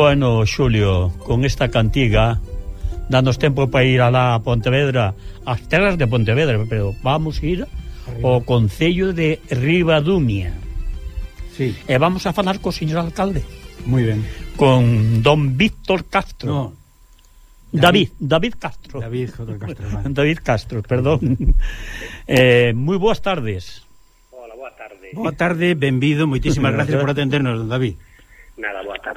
Bueno, Xulio, con esta cantiga danos tempo para ir alá a Pontevedra, as terras de Pontevedra, pero vamos ir ao Concello de Ribadumia. Sí. E vamos a falar co señor alcalde. Muy ben. Con don Víctor Castro. No. David, David Castro. David Castro. Vale. David Castro, perdón. eh, moi boas tardes. Hola, boa tarde. Boa tarde, benvido, moitísimas gracias por atendernos, don David. Nada, boa tarde.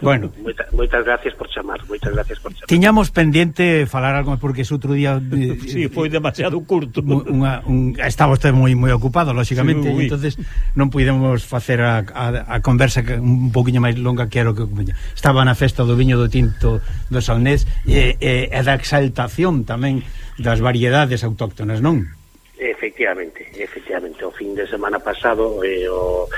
Bueno. Moita, moitas gracias por chamar, moitas gracias por chamar. Tiñamos pendiente falar algo porque ese outro día eh, Si, sí, eh, foi demasiado curto. Unha un, estaba usted moi moi ocupado, lógicamente, sí, entonces non pudemos facer a, a, a conversa que un poquinho máis longa que era o que estaba na festa do viño do tinto do Salnés e, e, e da exaltación tamén das variedades autóctonas, non? Efectivamente, efectivamente, o fin de semana pasado eh, o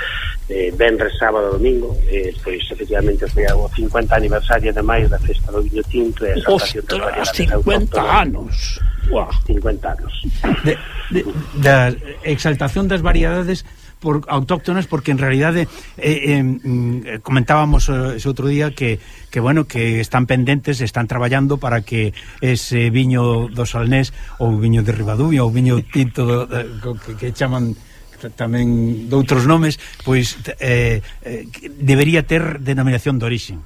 eh, venres, sábado, domingo. Eh, pois efectivamente foi o 50 aniversario de máis da festa do viño tinto e a Ostras, 50 anos. Uah. 50 anos. De, de, da exaltación das variedades por autóctonas porque en realidade eh, eh, comentábamos eh, ese outro día que, que bueno que están pendentes, están traballando para que ese viño do Salnés ou viño de Ribadumia ou viño tinto do, eh, que, que chaman tamén doutros nomes, pois eh, eh, debería ter denominación de orixen.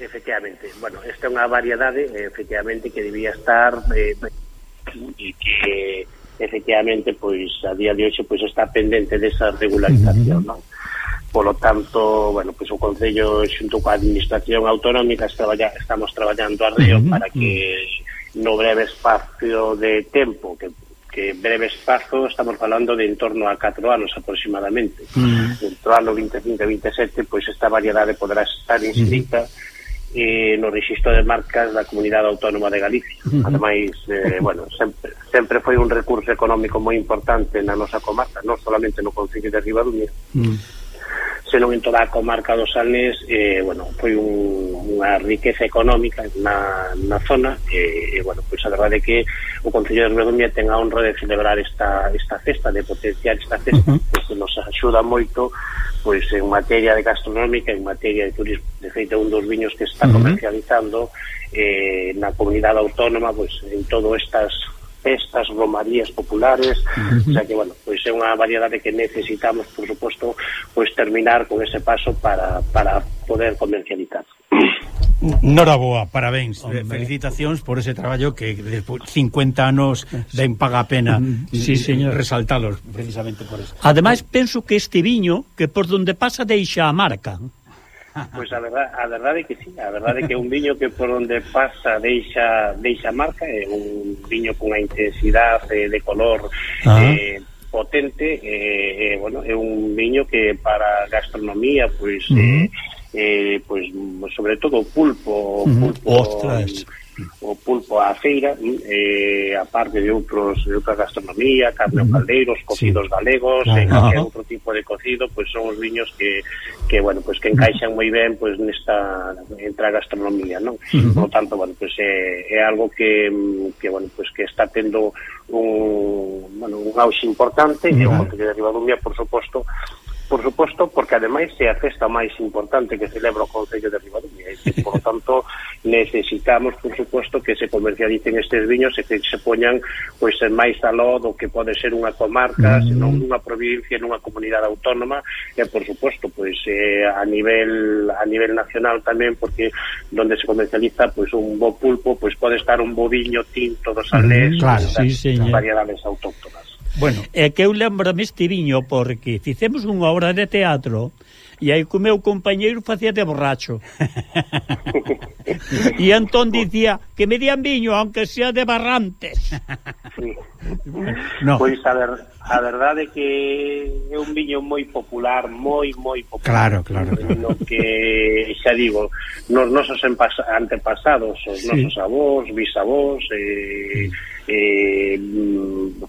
Efectivamente, bueno, esta é unha variedade efectivamente que debía estar eh, e que efectivamente pois a día de hoxe pois está pendente desa regularización, uh -huh. non? Polo tanto, bueno, pois o concello xunto coa administración autonómica traballa, estamos traballando arreo uh -huh. para que no breve espacio de tempo que que en breve espazo estamos falando de en torno a 4 anos aproximadamente. Mm. Dentro ano 25 e 27, pois esta variedade poderá estar inscrita mm. eh, no registro de marcas da Comunidade Autónoma de Galicia. Mm -hmm. Ademais, eh, bueno, sempre, sempre foi un recurso económico moi importante na nosa comarca, non solamente no Concello de Ribadumia, mm senón en toda a comarca do Salnés eh, bueno, foi un, unha riqueza económica na, na zona e, eh, e bueno, pois a verdade é que o Concello de Redondia ten a honra de celebrar esta, esta festa, de potenciar esta festa uh -huh. Pois, que nos axuda moito pois en materia de gastronómica en materia de turismo, de feito un dos viños que está comercializando uh -huh. eh, na comunidade autónoma pois en todas estas festas, romarías populares, uh -huh. o sea que, bueno, pois é unha variedade que necesitamos, por suposto, pois terminar con ese paso para, para poder comercializar. Noraboa, parabéns, Hombre. felicitacións por ese traballo que despois 50 anos ben paga a pena sí, señor. resaltalos precisamente por eso. Ademais, penso que este viño que por donde pasa deixa a marca. Pois a verdade, a verdade que sí, a verdade que é un viño que por onde pasa deixa deixa marca, é un viño cunha intensidade eh, de color ah. eh, potente, eh, eh, bueno, é un viño que para gastronomía pois uh -huh. eh, eh, pois sobre todo o pulpo, o pulpo uh -huh. Ostras o pulpo á feira, eh, a parte de outros de outra gastronomía, carne ao caldeiro, os cocidos sí. galegos, claro. e calquer outro tipo de cocido, pois pues son os viños que, que bueno, pois pues que encaixan moi ben pois pues, nesta entre a gastronomía, non? Uh -huh. Por lo tanto, bueno, pois é, eh, é algo que, que bueno, pois que está tendo un, bueno, un auxe importante uh -huh. e o Monte de Ribadumia, por suposto, por suposto, porque ademais é a festa máis importante que celebra o Concello de Ribadumia. E, por tanto, necesitamos, por suposto, que se comercialicen estes viños e que se poñan pois, máis aló do que pode ser unha comarca, mm. senón nunha provincia, nunha comunidade autónoma, e, por suposto, pois, eh, a nivel a nivel nacional tamén, porque donde se comercializa pois, un bo pulpo, pois pode estar un bo viño tinto do Salnés, mm, claro, pois, sí, sí, eh. variedades autóctonas. Bueno. É que eu lembrame este viño porque fixemos unha obra de teatro e aí o meu compañeiro facía de borracho. e entón dicía que me dían viño, aunque sea de barrantes. sí. no. Pois a, ver, a verdade é que é un viño moi popular, moi, moi popular. Claro, claro. No que, xa digo, nos nosos antepasados, os sí. nosos avós, bisavós, eh, sí eh,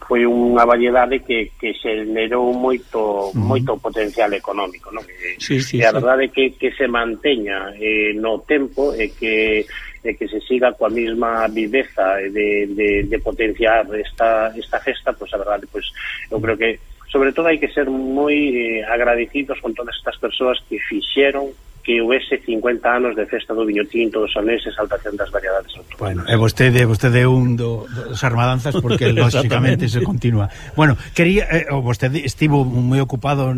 foi unha variedade que, que xenerou moito uh -huh. moito potencial económico non? E, sí, sí, e a sí. verdade que, que se manteña eh, no tempo e que e que se siga coa mesma viveza de, de, de potenciar esta, esta festa, pois pues, a verdade, pois, pues, eu creo que sobre todo hai que ser moi eh, agradecidos con todas estas persoas que fixeron que houvese 50 anos de festa do viño tinto, dos sanés e saltación das variedades autóctonas. Bueno, e vostede, vostede é un do, dos armadanzas porque lógicamente se continúa. Bueno, quería eh, o vostede estivo moi ocupado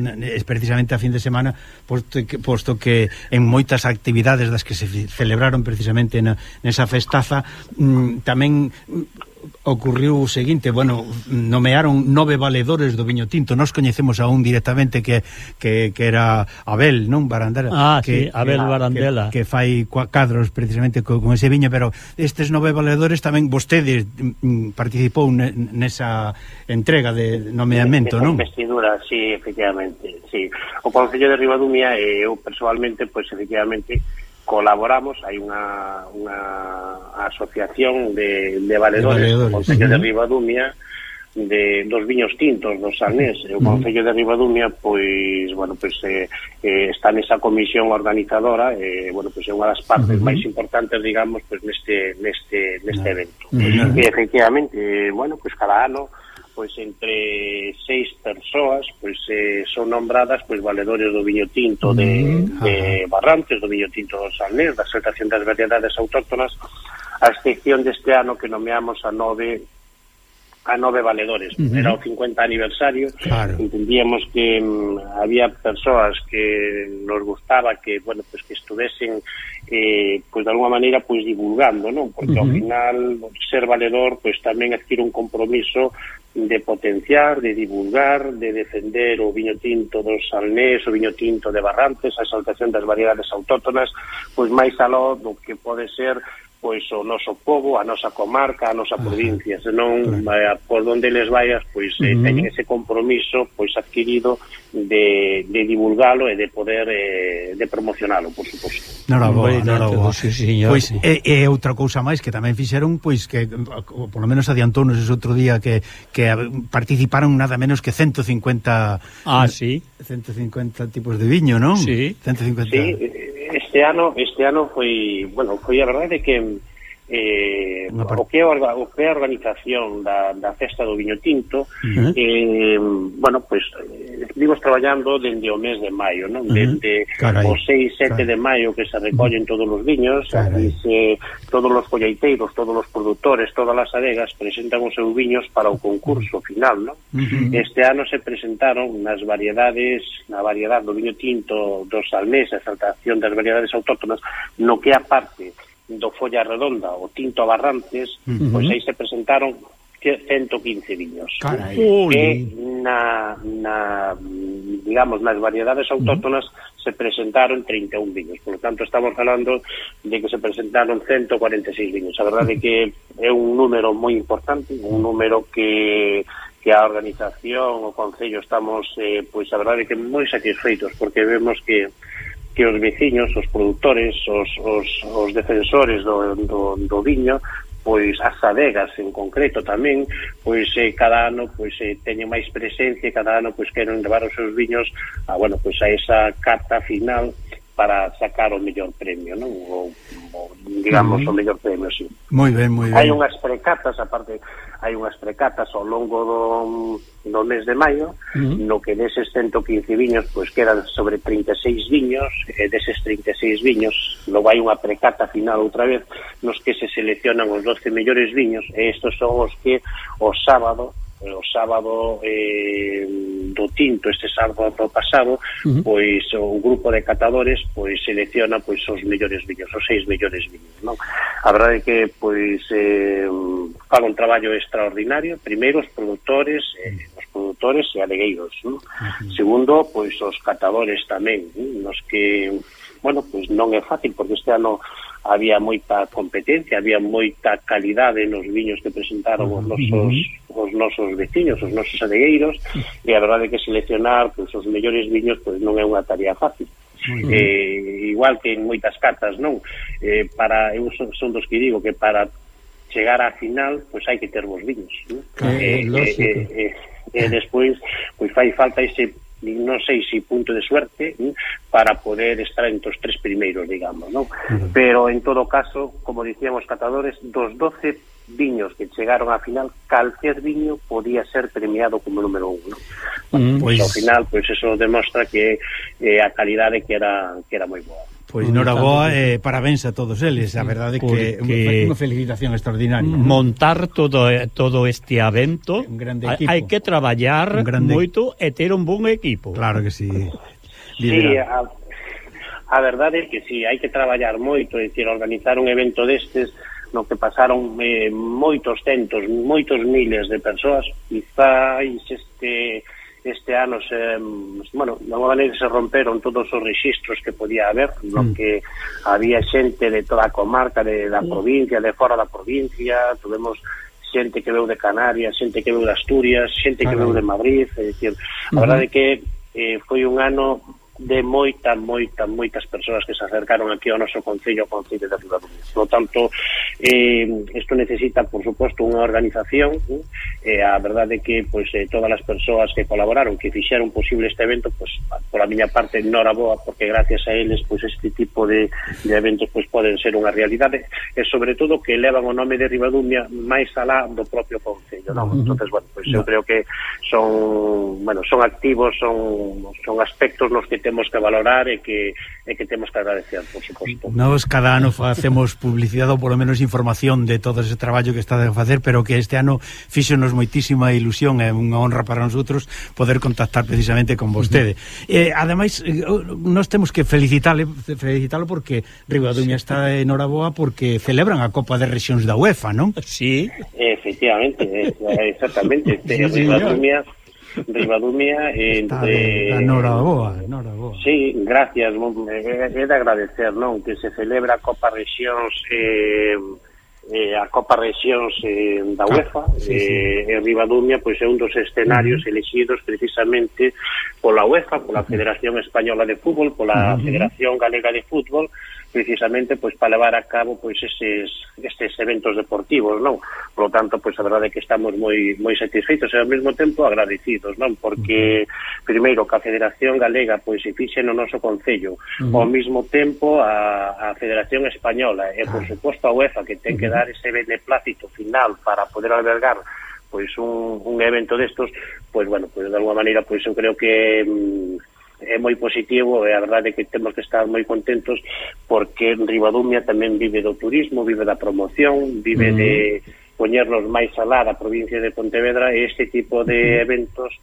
precisamente a fin de semana posto que, posto que en moitas actividades das que se celebraron precisamente na, nesa festaza mm, tamén mm, ocurriu o seguinte, bueno, nomearon nove valedores do viño tinto. Nós coñecemos a un directamente que, que, que era Abel, non? Barandela. Ah, que, sí, Abel que, Barandela. Que, que fai cadros precisamente con, con ese viño, pero estes nove valedores tamén vostedes mm, participou nesa entrega de nomeamento, non? Investidura, sí, efectivamente, sí. O Concello de Ribadumia, eh, eu personalmente, pois, pues, efectivamente, colaboramos, hai unha, unha Asociación de, de Valedores, de valedores do Concello uh -huh. de Ribadumia, de dos viños tintos dos Sanés e o Concello de Ribadumia pois, bueno, pois eh, eh, está nesa comisión organizadora e eh, bueno, pois é unha das partes uh -huh. máis importantes digamos, pois neste neste, neste evento. Uh -huh. E efectivamente, eh, bueno, pois cada ano pois entre seis persoas pois eh, son nombradas pois valedores do viño tinto de, uh -huh. de Barrantes, do viño tinto do Sanés, da Asociación das Variedades Autóctonas a excepción deste ano que nomeamos a nove a nove valedores. Uh -huh. Era o 50 aniversario. Claro. Entendíamos que um, había persoas que nos gustaba que, bueno, pues que estuvesen eh, pues de alguma maneira pues divulgando, non? Porque uh -huh. ao final ser valedor pues tamén adquire un compromiso de potenciar, de divulgar, de defender o viño tinto do Salnés, o viño tinto de Barrantes, a exaltación das variedades autóctonas, pois máis aló do que pode ser pois o noso povo, a nosa comarca, a nosa provincia, senón claro. Eh, por onde les vayas, pois eh, uh -huh. teñen ese compromiso pois adquirido de, de divulgalo e de poder eh, de promocionalo, por suposto. Noraboa, noraboa. Sí, señor. Pois e, e outra cousa máis que tamén fixeron, pois que polo menos adiantounos ese outro día que, que participaron nada menos que 150 Ah, sí. 150 tipos de viño, non? Sí. 150. Sí, este ano este ano foi, bueno, foi a verdade que eh, o que é o que é a organización da, da festa do viño tinto uh -huh. eh, bueno, pois pues, eh, vimos traballando dende o mes de maio non? dende uh -huh. o 6, 7 Carai. de maio que se recollen todos os viños e eh, se, todos os colleiteiros todos os produtores, todas as adegas presentan os seus viños para o concurso final non? Uh -huh. este ano se presentaron nas variedades na variedade do viño tinto dos salmés a exaltación das variedades autóctonas no que aparte parte do Folla Redonda, o Tinto Barrantes, uh -huh. pois aí se presentaron 115 viños. Carai. Que na, na, digamos, nas variedades autóctonas uh -huh. se presentaron 31 viños. Por lo tanto, estamos falando de que se presentaron 146 viños. A verdade é que é un número moi importante, un número que que a organización, o Concello, estamos, eh, pois, a verdade que moi satisfeitos, porque vemos que que os veciños, os produtores, os, os, os defensores do, do, do viño pois as adegas en concreto tamén, pois eh, cada ano pois eh, teñen máis presencia e cada ano pois queren levar os seus viños a, bueno, pois a esa carta final para sacar o mellor premio, non? O, o digamos, mm. o mellor premio, sí. Moi ben, moi ben. Hai unhas precatas, aparte, hai unhas precatas ao longo do, do mes de maio, mm. no que deses 115 viños, pois quedan sobre 36 viños, e deses 36 viños, logo hai unha precata final outra vez, nos que se seleccionan os 12 mellores viños, e estos son os que o sábado o sábado eh, do tinto este sábado pasado uh -huh. pois o grupo de catadores pois selecciona pois os mellores viños os seis mellores viños non? a verdade é que pois eh, fan un traballo extraordinario primeiro os produtores eh, os produtores e alegueiros non? Uh -huh. segundo pois os catadores tamén eh, nos que bueno, pois non é fácil porque este ano había moita competencia, había moita calidade nos viños que presentaron os nosos os nosos veciños, os nosos adegueiros, e a verdade é que seleccionar pois, os mellores viños pois, non é unha tarea fácil. Eh, igual que en moitas catas, non? Eh, para eu son, son dos que digo que para chegar á final, pois hai que ter bons viños, non? Eh, eh, eh, eh, eh, e despois pois fai falta ese non sei se punto de suerte hm, para poder estar entre os tres primeiros, digamos, non? Uh -huh. Pero en todo caso, como dicíamos catadores, dos 12 viños que chegaron á final, calquer viño podía ser premiado como número un, Uh -huh. pois... Pues... Ao final, pois pues, eso demostra que eh, a calidade que era que era moi boa. Pois Noraboa, eh, parabéns a todos eles, a verdade que, que unha felicitación extraordinaria. Montar todo todo este evento, hai que traballar grande... moito e ter un bon equipo. Claro que sí. Sí, a, a verdade é que sí, hai que traballar moito, é dicir, organizar un evento destes no que pasaron eh, moitos centos, moitos miles de persoas, quizáis este este ano se, bueno, de alguma maneira se romperon todos os registros que podía haber, mm. que había xente de toda a comarca, de, da mm. provincia, de fora da provincia, tuvemos xente que veu de Canarias, xente que veu de Asturias, xente que veu de Madrid, é dicir, a verdade mm -hmm. que eh, foi un ano de moitas, moitas, moitas persoas que se acercaron aquí ao noso Concello, Concello de Ribadumia. Por tanto, eh, isto necesita, por suposto, unha organización. Eh, eh a verdade é que pues, eh, todas as persoas que colaboraron, que fixeron posible este evento, pues, por a miña parte, noraboa, porque gracias a eles pues, este tipo de, de eventos pues, poden ser unha realidade, e sobre todo que elevan o nome de Ribadumia máis alá do propio Concello. Non? Entonces, bueno, pues, no. eu creo que son, bueno, son activos, son, son aspectos nos que temos temos que valorar e que, e que temos que agradecer, por suposto. Nos cada ano facemos publicidade ou polo menos información de todo ese traballo que está a facer, pero que este ano fíxonos moitísima ilusión e unha honra para nosotros poder contactar precisamente con vostede. Uh -huh. eh, ademais, eh, nos temos que felicitale, felicitalo porque Ribadumia sí. está en Oraboa porque celebran a Copa de Rexións da UEFA, non? Sí. Efectivamente, eh, exactamente. Este, sí, Ribadumia... Señor de Ibadumia entre... Está, enhoraboa, enhoraboa. Sí, gracias, é de agradecer, non? Que se celebra Copa Rexións eh, eh, a Copa Rexións eh, da UEFA ah, sí, sí. eh, e Ribadumia pois é un dos escenarios uh -huh. elegidos precisamente pola UEFA, pola Federación Española de Fútbol, pola uh -huh. Federación Galega de Fútbol precisamente pois para levar a cabo pois eses estes eventos deportivos, non? Por lo tanto, pois a verdade é que estamos moi moi satisfeitos e ao mesmo tempo agradecidos, non? Porque primeiro que a Federación Galega pois se fixe no noso concello, uh -huh. ao mesmo tempo a, a Federación Española e por suposto a UEFA que ten que dar ese beneplácito final para poder albergar pois un, un evento destos, pois bueno, pois de alguma maneira pois eu creo que mm, é moi positivo e a verdade é que temos que estar moi contentos porque Ribadumia tamén vive do turismo, vive da promoción, vive mm. de poñernos máis alá da provincia de Pontevedra e este tipo de eventos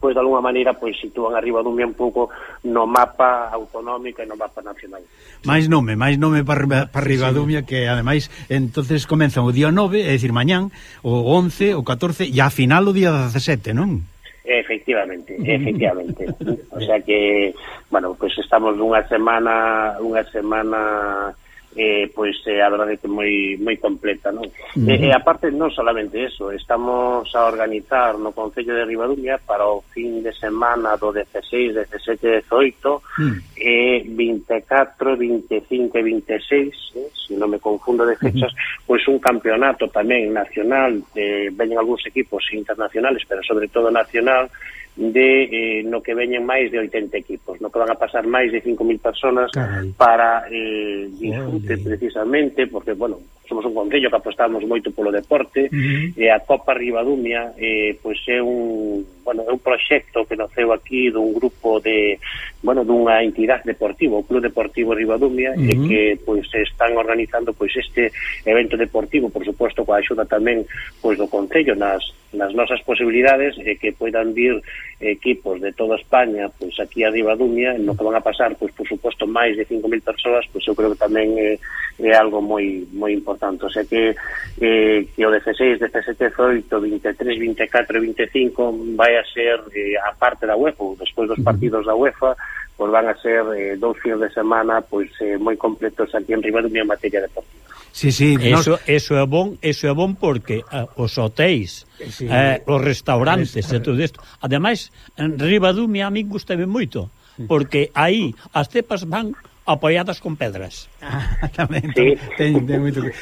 pois de alguna maneira pois sitúan arriba dun bien pouco no mapa autonómico e no mapa nacional. Máis nome, máis nome para para Ribadumia sí. que ademais entonces comenzan o día 9, é dicir mañán, o 11, o 14 e a final o día 17, non? Efectivamente, efectivamente. o sea que, bueno, pois pues estamos dunha semana, unha semana eh, pois eh, a verdade que moi moi completa, non? Uh -huh. E, e aparte non solamente eso, estamos a organizar no Concello de Ribadumia para o fin de semana do 16, 17, 18 uh -huh. e eh, 24, 25 e 26, eh, se si non me confundo de fechas, uh -huh. pois un campeonato tamén nacional, eh, veñen algúns equipos internacionales, pero sobre todo nacional, de eh, no que veñen máis de 80 equipos, no que van a pasar máis de 5.000 personas Caray. para eh, disfrute Olé. precisamente, porque, bueno, somos un concello que apostamos moito polo deporte, uh -huh. e eh, a Copa Ribadumia eh, pois é un bueno, é un proxecto que naceu aquí dun grupo de, bueno, dunha entidade deportiva, o Club Deportivo Ribadumia, uh -huh. e que pois están organizando pois este evento deportivo, por suposto, coa axuda tamén pois do concello nas nas nosas posibilidades e que poidan vir equipos de toda España pois aquí a Ribadumia, no que van a pasar pois por suposto máis de 5.000 persoas, pois eu creo que tamén é, é algo moi moi importante, o sea que eh, que o 16, 17, 18, 23, 24 e 25 vai vai a ser eh, a parte da UEFA, despois dos partidos da UEFA, pois van a ser eh, dous fins de semana pois eh, moi completos aquí en Ribeiro en materia deportiva. Sí, sí, eso, nos... eso é bon, eso é bon porque uh, os hotéis, sí, eh, os restaurantes es... e todo isto. Ademais, en Ribadumia a min gustame moito, porque aí as cepas van apoiadas con pedras. Ah, tamén, sí. ten, ten moito que...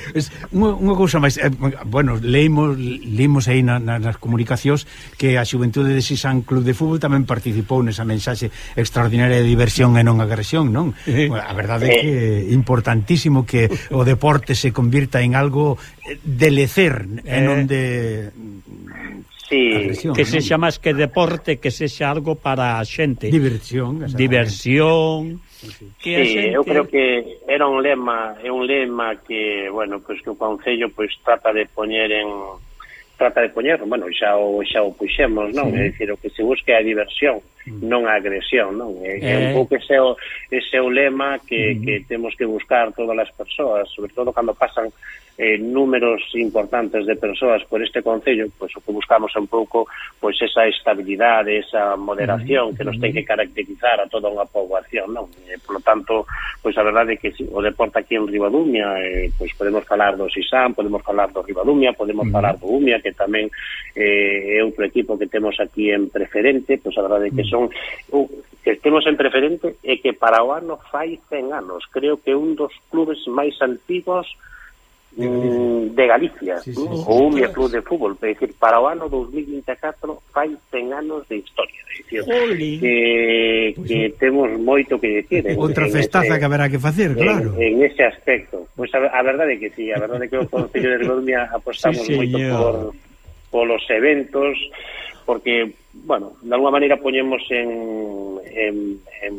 Unha, unha cousa máis, eh, bueno, leímos leímos aí na, na, nas comunicacións que a xuventude de Sisán Club de Fútbol tamén participou nesa mensaxe extraordinaria de diversión e non agresión, non? Sí. Bueno, a verdade é eh. que é importantísimo que o deporte se convirta en algo eh, de lecer eh, e non eh. de sí. agresión, que sexa máis que deporte, que sexa algo para a xente. Diversión, Diversión Que sí, xente... eu creo que era un lema, é un lema que, bueno, pois pues, que o concello pois pues, trata de poñer en trata de poñer, bueno, xa o xa o puxemos, non? Sí. É dicir, o que se busca é a diversión, mm. non a agresión, non? É, eh... é un eh. pouco ese o, ese o lema que, mm. que temos que buscar todas as persoas, sobre todo cando pasan eh, números importantes de persoas por este Concello, pois o que buscamos un pouco pois esa estabilidade, esa moderación que nos ten que caracterizar a toda unha poboación, non? E, por lo tanto, pois a verdade é que o deporte aquí en Ribadumia, eh, pois podemos falar do Sisán, podemos falar do Ribadumia, podemos uh -huh. falar do Umia, que tamén eh, é outro equipo que temos aquí en preferente, pois a verdade é que son uh, que temos en preferente é que para o ano fai 100 anos, creo que un dos clubes máis antigos de mm, Galicia, de Galicia sí, sí, sí, o Club de Fútbol, é dicir, para o ano 2024 fai 100 anos de historia, é dicir, que, pues, que temos moito que decir. ¿eh? Outra festaza ese, que haberá que facer, claro. En, en ese aspecto. Pois pues a, a verdade que sí, a verdade que o Concello de Coruña apostamos sí, moito por polos eventos, porque, bueno, de alguma maneira poñemos en, en, en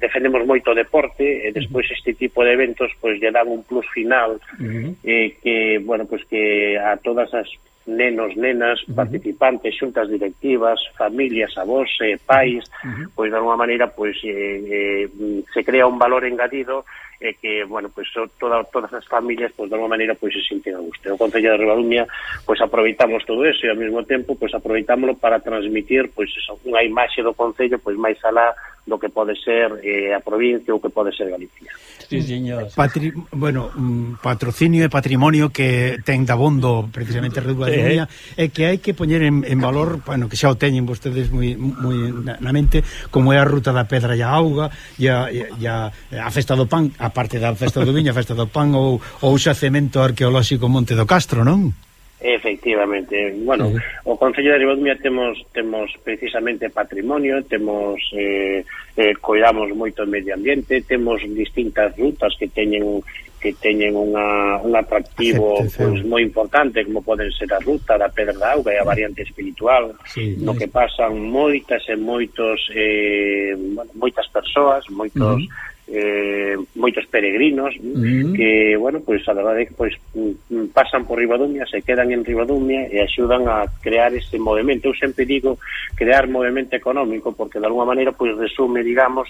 defendemos moito o deporte e despois este tipo de eventos pois lle dan un plus final uh -huh. eh, que, bueno, pois que a todas as nenos, nenas, uh -huh. participantes, xuntas directivas, familias, avós, eh, pais, uh -huh. pois de alguma maneira pois eh, eh, se crea un valor engadido e que, bueno, pois toda, todas as familias, pois de alguma maneira, pois se sinten a gusto. O Concello de Ribadumia, pois aproveitamos todo eso e ao mesmo tempo, pois aproveitámoslo para transmitir, pois eso, unha imaxe do Concello, pois máis alá do que pode ser eh, a provincia ou que pode ser Galicia. Sí, señor. Patri... Bueno, mm, patrocinio e patrimonio que ten dabondo precisamente Redúa eh, é, é que hai que poñer en, en valor, bueno, que xa o teñen vostedes moi, moi na, na mente, como é a ruta da pedra e a auga e a, e a, a festa do pan, a parte da festa do viño, a festa do pan ou, ou xacemento arqueolóxico Monte do Castro, non? Efectivamente, bueno, sí. o Concello de Ribadumia temos temos precisamente patrimonio, temos eh, eh, coidamos moito o medio ambiente, temos distintas rutas que teñen que teñen unha, un atractivo sí, pois, moi importante como poden ser a ruta da Pedra da Auga e a variante espiritual sí, no que pasan moitas e moitos eh, bueno, moitas persoas moitos uh -huh eh, moitos peregrinos uh mm-hmm. -huh. que, bueno, pois pues, a verdade que pois, pues, pasan por Ribadumia, se quedan en Ribadumia e axudan a crear ese movimento. Eu sempre digo crear movimento económico porque de alguma maneira pois pues, resume, digamos,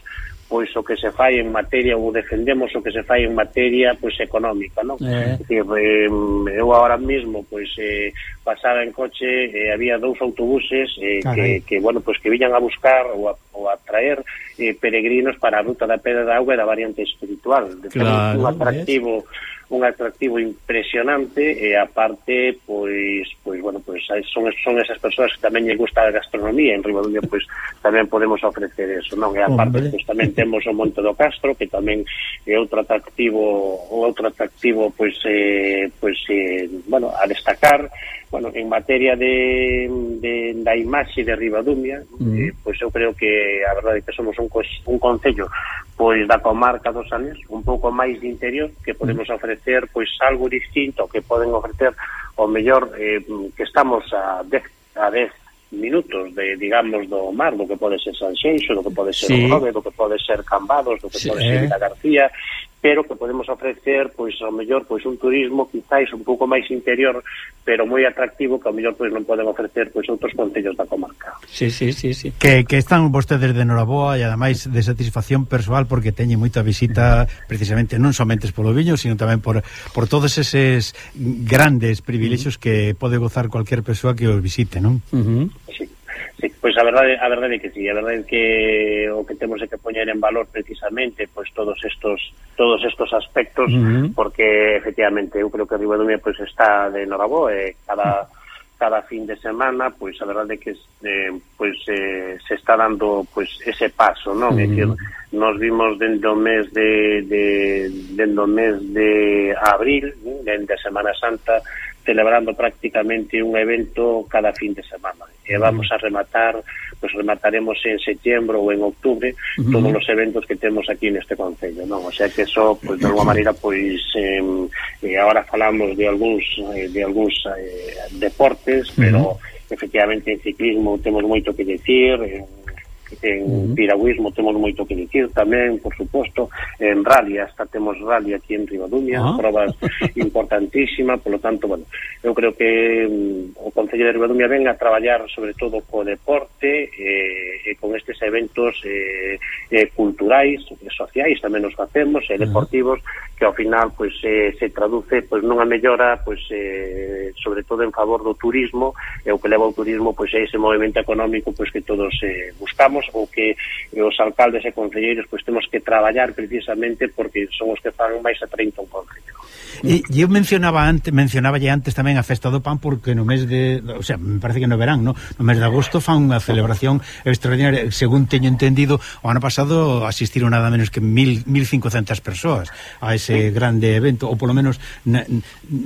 pois o que se fai en materia ou defendemos o que se fai en materia pois económica, non? Eh. Que, eh, eu agora mesmo pois eh, pasaba en coche, eh, había dous autobuses eh, que, que, bueno, pues que viñan a buscar ou a, ou a traer eh, peregrinos para a ruta da Pedra da Auga e da variante espiritual. De claro, un atractivo ¿ves? un atractivo impresionante e aparte pois pois bueno, pois son son esas persoas que tamén lle gusta a gastronomía en Ribadumia pois tamén podemos ofrecer eso, non? E aparte pois tamén temos o Monte do Castro que tamén é outro atractivo outro atractivo pois eh, pois eh, bueno, a destacar bueno, en materia de, de da imaxe de Ribadumia, mm. eh, pois eu creo que a verdade é que somos un, un concello pois da comarca dos Anés, un pouco máis de interior, que podemos ofrecer pois algo distinto que poden ofrecer o mellor eh, que estamos a 10 a 10 minutos de, digamos, do mar, do que pode ser Sanxenxo, do que pode ser sí. Grove, do que pode ser Cambados, do que sí, pode ser eh. García, pero que podemos ofrecer, pois, ao mellor, pois, un turismo quizáis un pouco máis interior, pero moi atractivo, que ao mellor, pois, non poden ofrecer, pois, outros concellos da comarca. Sí, sí, sí, sí. Que, que están vostedes de Noraboa e, ademais, de satisfacción persoal, porque teñen moita visita, precisamente, non somente polo viño, sino tamén por, por todos eses grandes privilexios uh -huh. que pode gozar cualquier persoa que os visite, non? Uh -huh. Sí. Sí, pois a verdade, a verdade é que sí, a verdade é que o que temos é que poñer en valor precisamente pois todos estos todos estos aspectos uh -huh. porque efectivamente eu creo que Ribadumia pois está de Norabó e eh, cada cada fin de semana, pois a verdade é que eh, pois eh, se está dando pois ese paso, non? Uh -huh. É dicir, nos vimos dentro do mes de, de dentro do mes de abril, dentro de Semana Santa, celebrando prácticamente un evento cada fin de semana. E vamos a rematar, pues remataremos en setembro ou en octubre uh -huh. todos os eventos que temos aquí neste concello, non? O sea que eso, pues, de alguma maneira, pois eh, eh, agora falamos de algúns eh, de algúns eh, deportes, pero uh -huh. efectivamente en ciclismo temos moito que decir, eh, en piragüismo temos moito que dicir tamén, por suposto, en rally, hasta temos rally aquí en Ribadumia, ah. probas importantísima, polo tanto, bueno, eu creo que um, o Concello de Ribadumia ven a traballar sobre todo co deporte eh, e con estes eventos eh, eh, culturais, eh, sociais, tamén nos facemos, e eh, deportivos, que ao final pois eh, se traduce pois nunha mellora pois eh, sobre todo en favor do turismo, e o que leva o turismo pois é ese movimento económico pois que todos eh, buscamos nós ou que os alcaldes e concelleiros pois temos que traballar precisamente porque son os que fan máis a 30 un concello. E eu mencionaba antes, mencionaba antes tamén a Festa do Pan porque no mes de, o sea, me parece que no verán, no, no mes de agosto fan unha celebración extraordinaria, según teño entendido, o ano pasado asistiron nada menos que 1500 persoas a ese sí. grande evento, ou polo menos na,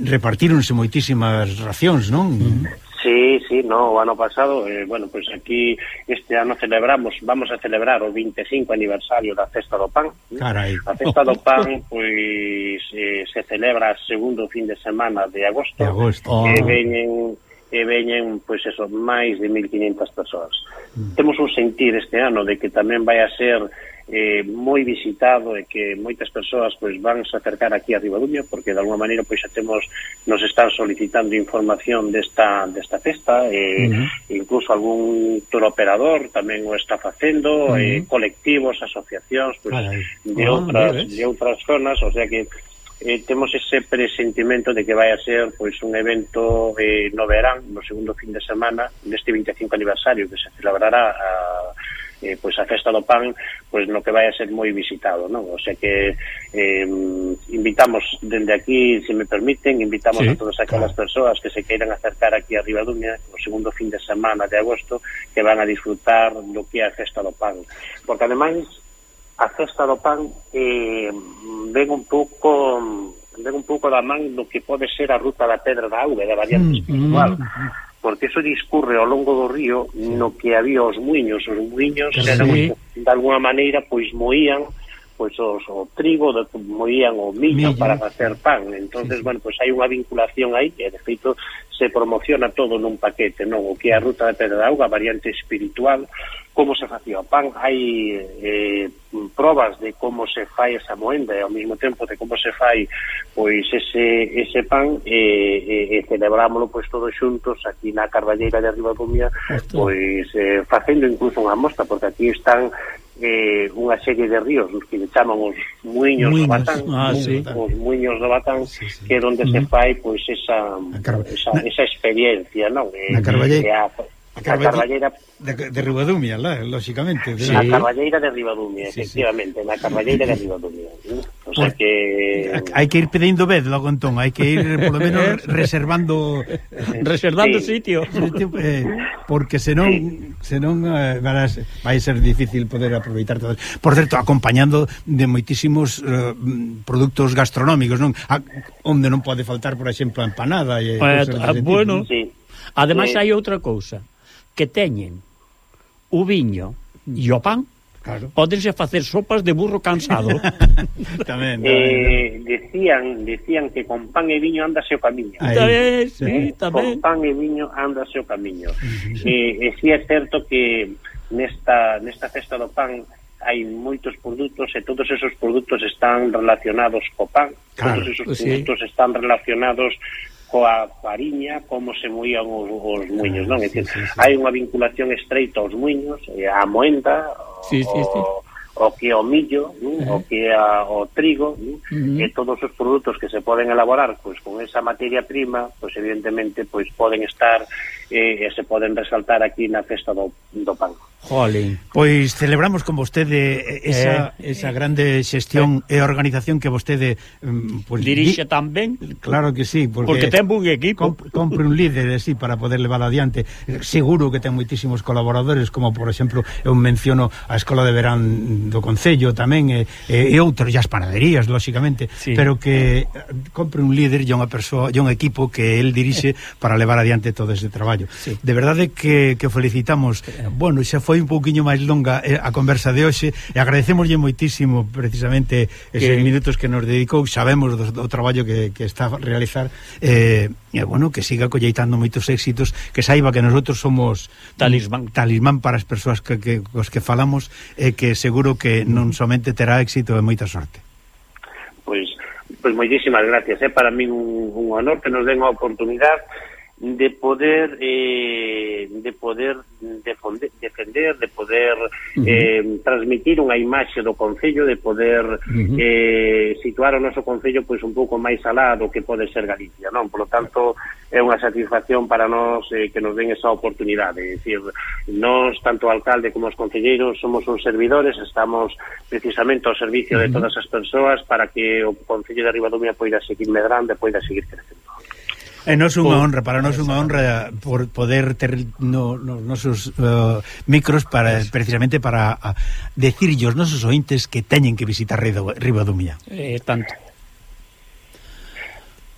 repartíronse moitísimas racións, non? Mm -hmm. Sí, sí, no, o ano pasado, eh, bueno, pois pues aquí este ano celebramos, vamos a celebrar o 25 aniversario da Festa do Pan. Carai. A Festa do Pan, pois, eh, se celebra segundo fin de semana de agosto. De agosto. Que ah. oh. veñen e veñen pois eso, máis de 1500 persoas. Mm. Temos un sentir este ano de que tamén vai a ser eh, moi visitado e que moitas persoas pois van se acercar aquí a Ribadumia porque de alguma maneira pois xa temos nos están solicitando información desta desta festa e uh -huh. incluso algún tour operador tamén o está facendo, uh -huh. eh, colectivos, asociacións pois, vale. de oh, outras de outras zonas, o sea que eh, temos ese presentimento de que vai a ser pois un evento eh, no verán, no segundo fin de semana deste 25 aniversario que se celebrará a eh, pois a festa do pan pois no que vai a ser moi visitado non? o sea que eh, invitamos dende aquí, se me permiten invitamos sí, a todas aquelas claro. persoas que se queiran acercar aquí a Ribadumia, o segundo fin de semana de agosto que van a disfrutar do que é a festa do pan porque ademais a cesta do pan eh, ven un pouco ven un pouco da man do que pode ser a ruta da pedra da auga da variante mm, espiritual mm, mm, mm. porque eso discurre ao longo do río sí. no que había os muiños os muiños sí. eran, de alguna maneira pois moían pois os, o trigo, do, moían o millo, millo para facer pan. Entonces, sí, sí. bueno, pois hai unha vinculación aí que de feito se promociona todo nun paquete, non? O que é a ruta da pedra da auga, variante espiritual, como se facía o pan, hai eh, probas de como se fai esa moenda e ao mesmo tempo de como se fai pois ese, ese pan eh, eh, eh, e, e, e celebrámoslo pois todos xuntos aquí na Carballeira de Arriba Comía pois eh, facendo incluso unha mostra porque aquí están eh, unha serie de ríos os que le chaman os muiños, muiños. do Batán ah, os, sí. os muiños do Batán sí, sí. que é onde uh -huh. se fai pois esa, esa, esa experiencia non? Na Carballeira A, Carballeira, de, de Ribadumia, lá, lóxicamente de... Sí. Na Carballeira de Ribadumia, sí, efectivamente sí. Na Carballeira de Ribadumia ¿eh? O sea que... Hai que ir pedindo vez logo entón Hai que ir, por lo menos, reservando Reservando sí. sitio eh, Porque senón sí. senón eh, vai ser difícil poder aproveitar todo Por certo, acompañando de moitísimos eh, productos gastronómicos non a, Onde non pode faltar, por exemplo, a empanada e, eh, a, bueno, sí. Ademais, eh. hai outra cousa que teñen o viño e o pan, claro. pódense facer sopas de burro cansado. tamén, tamén. Eh, decían, decían que con pan e viño andase o camiño. Aí, eh, sí, tamén. Con pan e viño andase o camiño. eh, e si sí é certo que nesta, nesta festa do pan hai moitos produtos e todos esos produtos están relacionados co pan, claro, todos esos sí. produtos están relacionados coa fariña, como se moían os, os muiños, non? Ah, é sí, dicir, sí, sí. hai unha vinculación estreita aos muiños, á moenda, sí, sí, sí. O, o que é o millo, non? o que é o trigo. Uh -huh. e todos os produtos que se poden elaborar pois con esa materia prima, pois evidentemente pois poden estar e, e se poden resaltar aquí na festa do, do pan. Jolín. Pois celebramos con vostede esa, eh, esa grande xestión eh, e organización que vostede mm, pues, dirixe tamén. Claro que sí, porque, porque ten un equipo. Comp, compre un líder así para poder levar adiante. Seguro que ten moitísimos colaboradores, como por exemplo, eu menciono a Escola de Verán do Concello tamén e, e, e outros, e as panaderías, lóxicamente, sí. pero que eh, compre un líder e unha persoa, e un equipo que el dirixe eh. para levar adiante todo ese traballo traballo. Sí. De verdade que, que felicitamos. Bueno, xa foi un pouquiño máis longa eh, a conversa de hoxe e agradecemoslle moitísimo precisamente eses que... minutos que nos dedicou. Sabemos do, do traballo que, que está a realizar eh, e, bueno, que siga colleitando moitos éxitos, que saiba que nosotros somos talismán talismán para as persoas que, que, cos que falamos e eh, que seguro que non somente terá éxito e moita sorte. Pois, pois moitísimas gracias, é eh? para min un, un honor que nos den a oportunidade de poder eh, de poder defender, defender de poder uh -huh. eh, transmitir unha imaxe do Concello de poder uh -huh. eh, situar o noso Concello pois un pouco máis alá do que pode ser Galicia non Por lo tanto é unha satisfacción para nós eh, que nos den esa oportunidade é dicir, nós tanto o alcalde como os concelleiros somos uns servidores estamos precisamente ao servicio uh -huh. de todas as persoas para que o Concello de Arriba poida seguir medrando e poida seguir crecendo E nos unha por... honra, para nós unha honra por poder ter no, nosos uh, eh, micros para Eso. precisamente para uh, decirlle aos nosos ointes que teñen que visitar Ribadumia. Eh, tanto.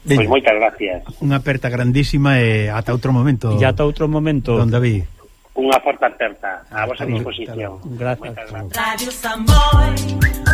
Pois pues moitas gracias. Unha aperta grandísima e ata outro momento. E ata outro momento. Don David. Unha forte aperta a vosa disposición. Gracias. Moitas gracias. Radio Samboy.